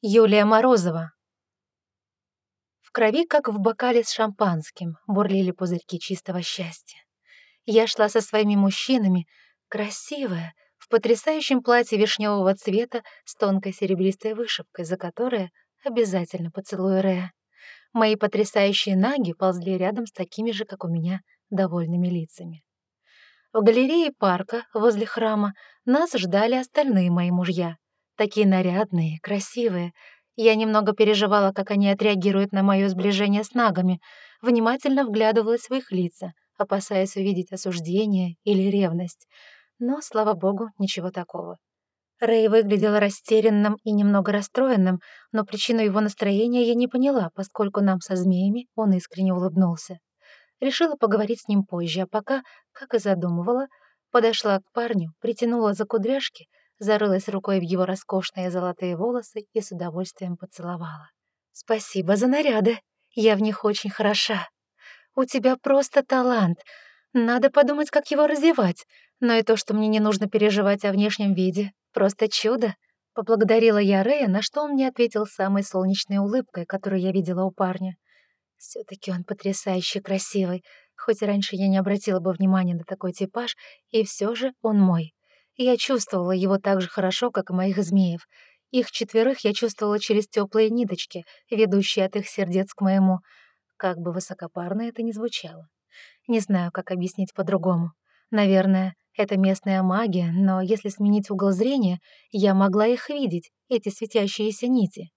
Юлия Морозова. В крови, как в бокале с шампанским, бурлили пузырьки чистого счастья. Я шла со своими мужчинами, красивая, в потрясающем платье вишневого цвета с тонкой серебристой вышивкой, за которое обязательно поцелую Рея. Мои потрясающие наги ползли рядом с такими же, как у меня, довольными лицами. В галерее парка возле храма нас ждали остальные мои мужья — Такие нарядные, красивые. Я немного переживала, как они отреагируют на мое сближение с нагами, внимательно вглядывалась в их лица, опасаясь увидеть осуждение или ревность. Но, слава богу, ничего такого. Рэй выглядел растерянным и немного расстроенным, но причину его настроения я не поняла, поскольку нам со змеями он искренне улыбнулся. Решила поговорить с ним позже, а пока, как и задумывала, подошла к парню, притянула за кудряшки, зарылась рукой в его роскошные золотые волосы и с удовольствием поцеловала. «Спасибо за наряды. Я в них очень хороша. У тебя просто талант. Надо подумать, как его развивать. Но и то, что мне не нужно переживать о внешнем виде, просто чудо». Поблагодарила я Рэя, на что он мне ответил самой солнечной улыбкой, которую я видела у парня. все таки он потрясающе красивый, хоть раньше я не обратила бы внимания на такой типаж, и все же он мой. Я чувствовала его так же хорошо, как и моих змеев. Их четверых я чувствовала через теплые ниточки, ведущие от их сердец к моему. Как бы высокопарно это ни звучало. Не знаю, как объяснить по-другому. Наверное, это местная магия, но если сменить угол зрения, я могла их видеть, эти светящиеся нити.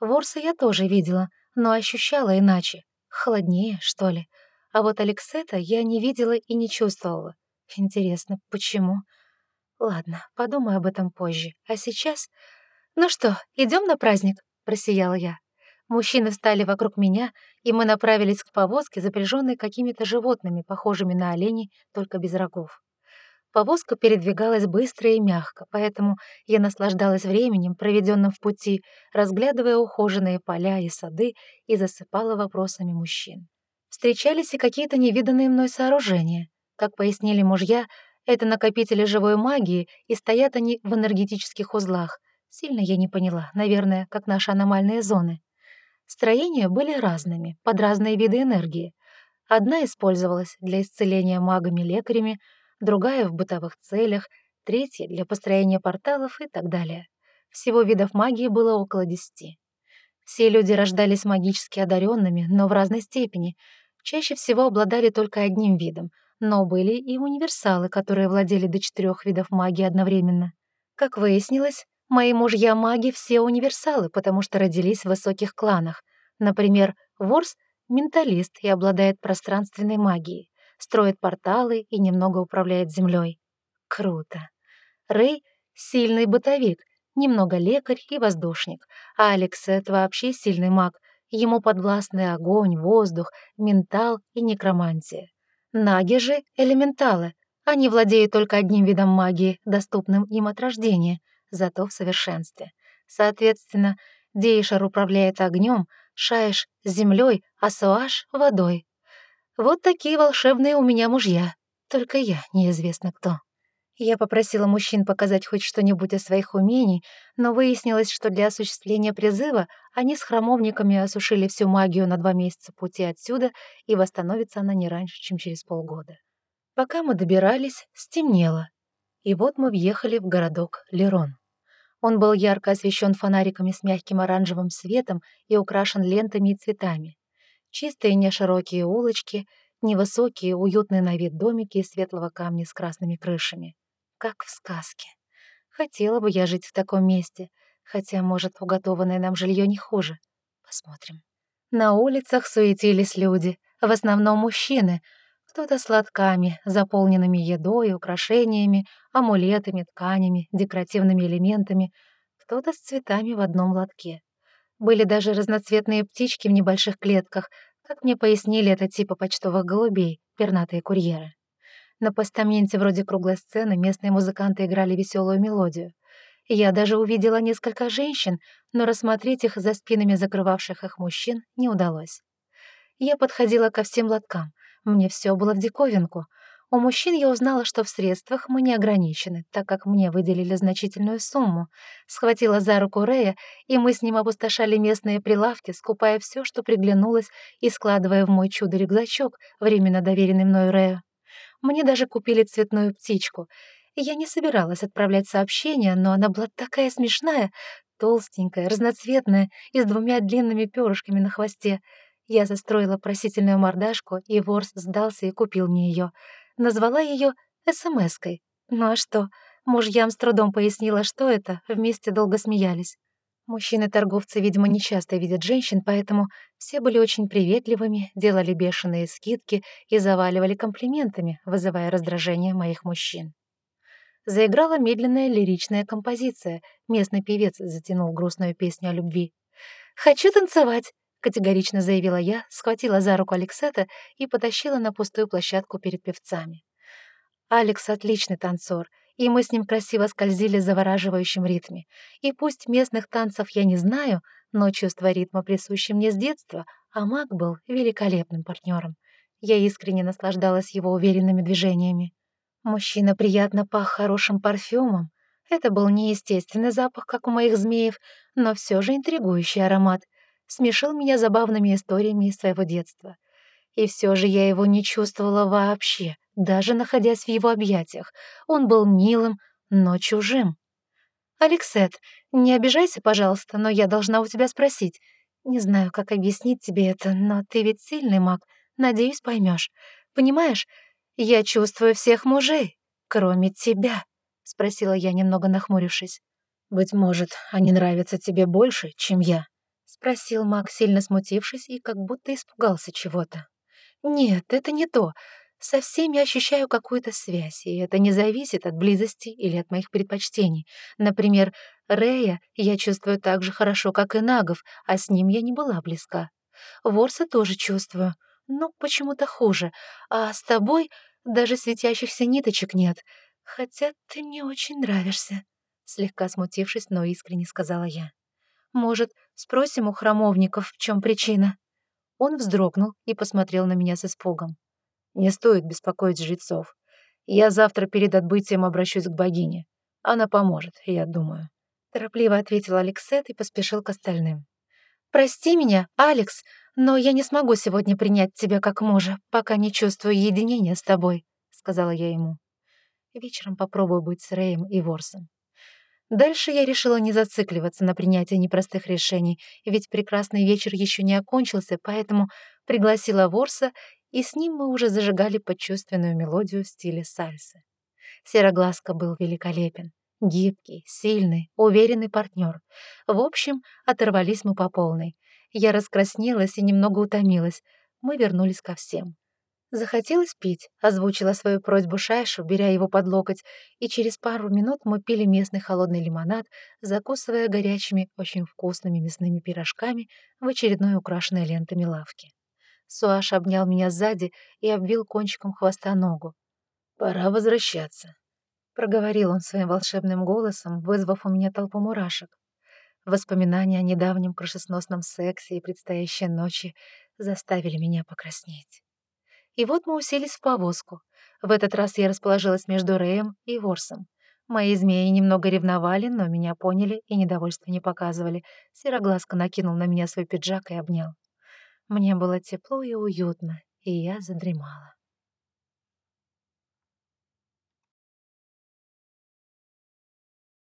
Ворса я тоже видела, но ощущала иначе. Холоднее, что ли. А вот Алексета я не видела и не чувствовала. Интересно, почему? Ладно, подумаю об этом позже. А сейчас... Ну что, идем на праздник? Просияла я. Мужчины встали вокруг меня, и мы направились к повозке, запряженной какими-то животными, похожими на оленей, только без рогов. Повозка передвигалась быстро и мягко, поэтому я наслаждалась временем, проведенным в пути, разглядывая ухоженные поля и сады и засыпала вопросами мужчин. Встречались и какие-то невиданные мной сооружения. Как пояснили мужья, это накопители живой магии, и стоят они в энергетических узлах. Сильно я не поняла, наверное, как наши аномальные зоны. Строения были разными, под разные виды энергии. Одна использовалась для исцеления магами-лекарями, другая — в бытовых целях, третья — для построения порталов и так далее. Всего видов магии было около десяти. Все люди рождались магически одаренными, но в разной степени. Чаще всего обладали только одним видом — но были и универсалы, которые владели до четырех видов магии одновременно. Как выяснилось, мои мужья-маги все универсалы, потому что родились в высоких кланах. Например, Ворс — менталист и обладает пространственной магией, строит порталы и немного управляет землей. Круто. Рэй — сильный бытовик, немного лекарь и воздушник, а Алексет вообще сильный маг, ему подвластны огонь, воздух, ментал и некромантия. Наги же — элементалы. Они владеют только одним видом магии, доступным им от рождения, зато в совершенстве. Соответственно, Дейшер управляет огнем, Шаиш — землей, а Суаш — водой. Вот такие волшебные у меня мужья. Только я неизвестно кто. Я попросила мужчин показать хоть что-нибудь о своих умениях, но выяснилось, что для осуществления призыва они с храмовниками осушили всю магию на два месяца пути отсюда, и восстановится она не раньше, чем через полгода. Пока мы добирались, стемнело. И вот мы въехали в городок Лерон. Он был ярко освещен фонариками с мягким оранжевым светом и украшен лентами и цветами. Чистые неширокие улочки, невысокие, уютные на вид домики из светлого камня с красными крышами как в сказке. Хотела бы я жить в таком месте, хотя, может, уготованное нам жилье не хуже. Посмотрим. На улицах суетились люди, в основном мужчины, кто-то с лотками, заполненными едой, украшениями, амулетами, тканями, декоративными элементами, кто-то с цветами в одном лотке. Были даже разноцветные птички в небольших клетках, как мне пояснили, это типа почтовых голубей, пернатые курьеры. На постаменте вроде круглой сцены местные музыканты играли веселую мелодию. Я даже увидела несколько женщин, но рассмотреть их за спинами закрывавших их мужчин не удалось. Я подходила ко всем лоткам. Мне все было в диковинку. У мужчин я узнала, что в средствах мы не ограничены, так как мне выделили значительную сумму. Схватила за руку Рея, и мы с ним опустошали местные прилавки, скупая все, что приглянулось, и складывая в мой чудо-рюкзачок, временно доверенный мною Рею. Мне даже купили цветную птичку. Я не собиралась отправлять сообщение, но она была такая смешная, толстенькая, разноцветная и с двумя длинными перышками на хвосте. Я застроила просительную мордашку, и Ворс сдался и купил мне ее назвала ее СМС-кой. Ну а что? Мужьям с трудом пояснила, что это, вместе долго смеялись. Мужчины-торговцы, видимо, нечасто видят женщин, поэтому все были очень приветливыми, делали бешеные скидки и заваливали комплиментами, вызывая раздражение моих мужчин. Заиграла медленная лиричная композиция. Местный певец затянул грустную песню о любви. «Хочу танцевать!» — категорично заявила я, схватила за руку Алексета и потащила на пустую площадку перед певцами. Алекс — отличный танцор, и мы с ним красиво скользили в завораживающем ритме. И пусть местных танцев я не знаю, но чувство ритма присуще мне с детства, а Мак был великолепным партнером. Я искренне наслаждалась его уверенными движениями. Мужчина приятно пах хорошим парфюмом. Это был неестественный запах, как у моих змеев, но все же интригующий аромат — смешил меня забавными историями из своего детства. И все же я его не чувствовала вообще, даже находясь в его объятиях. Он был милым, но чужим. «Алексет, не обижайся, пожалуйста, но я должна у тебя спросить. Не знаю, как объяснить тебе это, но ты ведь сильный маг, надеюсь, поймешь. Понимаешь, я чувствую всех мужей, кроме тебя», — спросила я, немного нахмурившись. «Быть может, они нравятся тебе больше, чем я», — спросил Мак, сильно смутившись и как будто испугался чего-то. «Нет, это не то. Со всеми ощущаю какую-то связь, и это не зависит от близости или от моих предпочтений. Например, Рея я чувствую так же хорошо, как и Нагов, а с ним я не была близка. Ворса тоже чувствую, но почему-то хуже. А с тобой даже светящихся ниточек нет, хотя ты мне очень нравишься», — слегка смутившись, но искренне сказала я. Может, спросим у храмовников, в чем причина?» Он вздрогнул и посмотрел на меня с испугом. «Не стоит беспокоить жрецов. Я завтра перед отбытием обращусь к богине. Она поможет, я думаю». Торопливо ответил Алексет и поспешил к остальным. «Прости меня, Алекс, но я не смогу сегодня принять тебя как мужа, пока не чувствую единения с тобой», — сказала я ему. «Вечером попробую быть с Рэем и Ворсом. Дальше я решила не зацикливаться на принятии непростых решений, ведь прекрасный вечер еще не окончился, поэтому пригласила Ворса, и с ним мы уже зажигали подчувственную мелодию в стиле сальсы. Сероглазка был великолепен. Гибкий, сильный, уверенный партнер. В общем, оторвались мы по полной. Я раскраснелась и немного утомилась. Мы вернулись ко всем. Захотелось пить, озвучила свою просьбу Шайшу, беря его под локоть, и через пару минут мы пили местный холодный лимонад, закусывая горячими, очень вкусными мясными пирожками в очередной украшенной лентами лавке. Суаш обнял меня сзади и обвил кончиком хвоста ногу. «Пора возвращаться», — проговорил он своим волшебным голосом, вызвав у меня толпу мурашек. Воспоминания о недавнем крышесносном сексе и предстоящей ночи заставили меня покраснеть. И вот мы уселись в повозку. В этот раз я расположилась между Рэем и Ворсом. Мои змеи немного ревновали, но меня поняли и недовольства не показывали. Сероглазка накинул на меня свой пиджак и обнял. Мне было тепло и уютно, и я задремала.